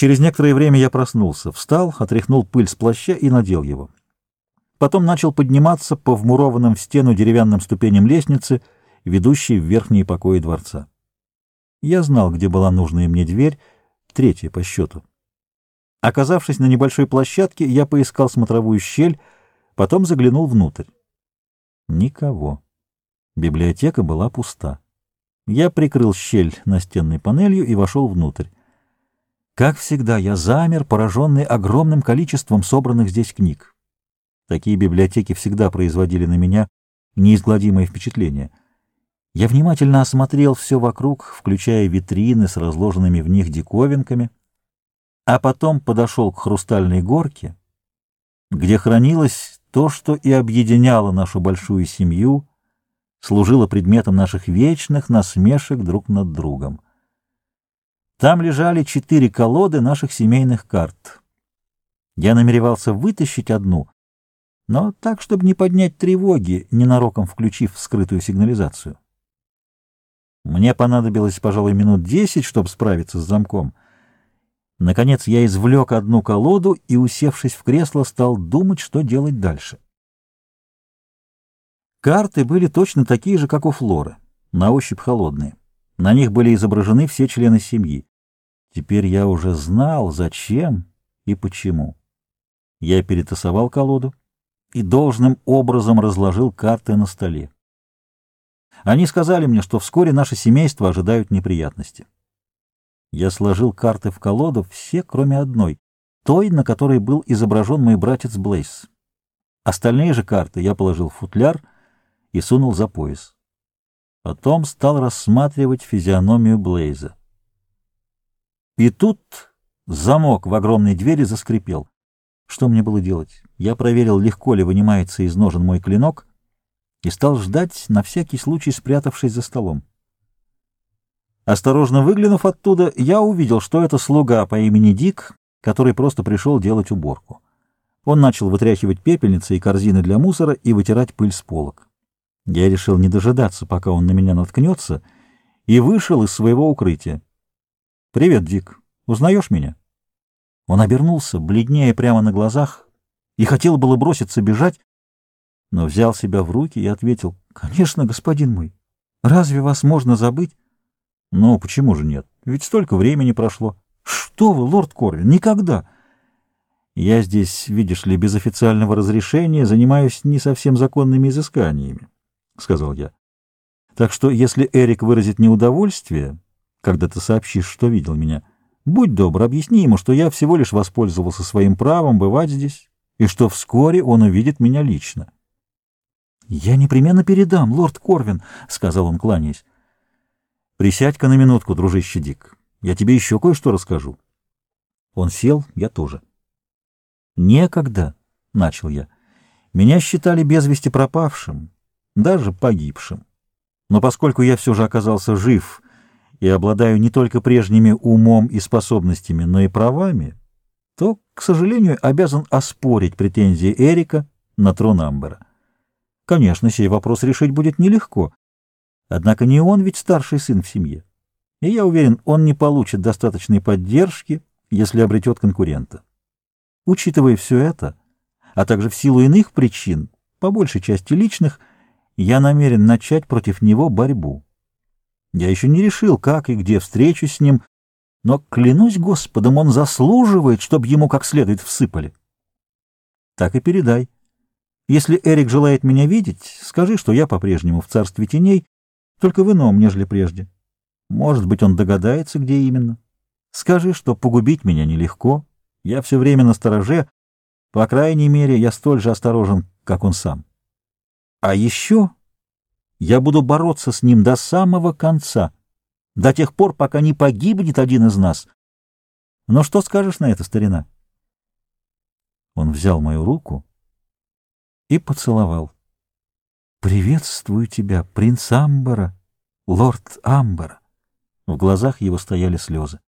Через некоторое время я проснулся, встал, отряхнул пыль с плаща и надел его. Потом начал подниматься по вмурованным в стену деревянным ступеням лестницы, ведущей в верхние покои дворца. Я знал, где была нужная мне дверь, третья по счету. Оказавшись на небольшой площадке, я поискал смотровую щель, потом заглянул внутрь. Никого. Библиотека была пуста. Я прикрыл щель настенной панелью и вошел внутрь. Как всегда, я замер, пораженный огромным количеством собранных здесь книг. Такие библиотеки всегда производили на меня неизгладимое впечатление. Я внимательно осмотрел все вокруг, включая витрины с разложенными в них диковинками, а потом подошел к хрустальной горке, где хранилось то, что и объединяло нашу большую семью, служило предметом наших вечных насмешек друг над другом. Там лежали четыре колоды наших семейных карт. Я намеревался вытащить одну — но так, чтобы не поднять тревоги, ненароком включив скрытую сигнализацию. Мне понадобилось, пожалуй, минут десять, чтобы справиться с замком. Наконец я извлек одну колоду и, усевшись в кресло, стал думать, что делать дальше. Карты были точно такие же, как у Флоры, на ощупь холодные. На них были изображены все члены семьи. Теперь я уже знал, зачем и почему. Я перетасовал колоду, и должным образом разложил карты на столе. Они сказали мне, что вскоре наше семейство ожидают неприятности. Я сложил карты в колоду, все, кроме одной, той, на которой был изображен мой братец Блейс. Остальные же карты я положил в футляр и сунул за пояс. Потом стал рассматривать физиономию Блейза. И тут замок в огромной двери заскрипел. Что мне было делать? Я проверил, легко ли вынимается из ножен мой клинок, и стал ждать, на всякий случай спрятавшись за столом. Осторожно выглянув оттуда, я увидел, что это слуга по имени Дик, который просто пришел делать уборку. Он начал вытряхивать пепельницы и корзины для мусора и вытирать пыль с полок. Я решил не дожидаться, пока он на меня наткнется, и вышел из своего укрытия. «Привет, Дик. Узнаешь меня?» Он обернулся, бледнее прямо на глазах, и хотел было броситься бежать, но взял себя в руки и ответил, «Конечно, господин мой, разве вас можно забыть?» «Ну, почему же нет? Ведь столько времени прошло». «Что вы, лорд Корвин, никогда!» «Я здесь, видишь ли, без официального разрешения занимаюсь не совсем законными изысканиями», — сказал я. «Так что, если Эрик выразит неудовольствие, когда ты сообщишь, что видел меня, — Будь добр, объясни ему, что я всего лишь воспользовался своим правом бывать здесь, и что вскоре он увидит меня лично. — Я непременно передам, лорд Корвин, — сказал он, кланяясь. — Присядь-ка на минутку, дружище Дик. Я тебе еще кое-что расскажу. Он сел, я тоже. — Некогда, — начал я, — меня считали без вести пропавшим, даже погибшим. Но поскольку я все же оказался жив и обладаю не только прежними умом и способностями, но и правами, то, к сожалению, обязан оспорить претензии Эрика на трон Амбера. Конечно, сей вопрос решить будет нелегко, однако не он ведь старший сын в семье, и я уверен, он не получит достаточной поддержки, если обретет конкурента. Учитывая все это, а также в силу иных причин, по большей части личных, я намерен начать против него борьбу. Я еще не решил, как и где встречусь с ним, но, клянусь Господом, он заслуживает, чтобы ему как следует всыпали. Так и передай. Если Эрик желает меня видеть, скажи, что я по-прежнему в царстве теней, только в ином, нежели прежде. Может быть, он догадается, где именно. Скажи, что погубить меня нелегко, я все время на стороже, по крайней мере, я столь же осторожен, как он сам. А еще я буду бороться с ним до самого конца, до тех пор, пока не погибнет один из нас. Но что скажешь на это, старина? Он взял мою руку и поцеловал. «Приветствую тебя, принц Амбара, лорд Амбара». В глазах его стояли слезы.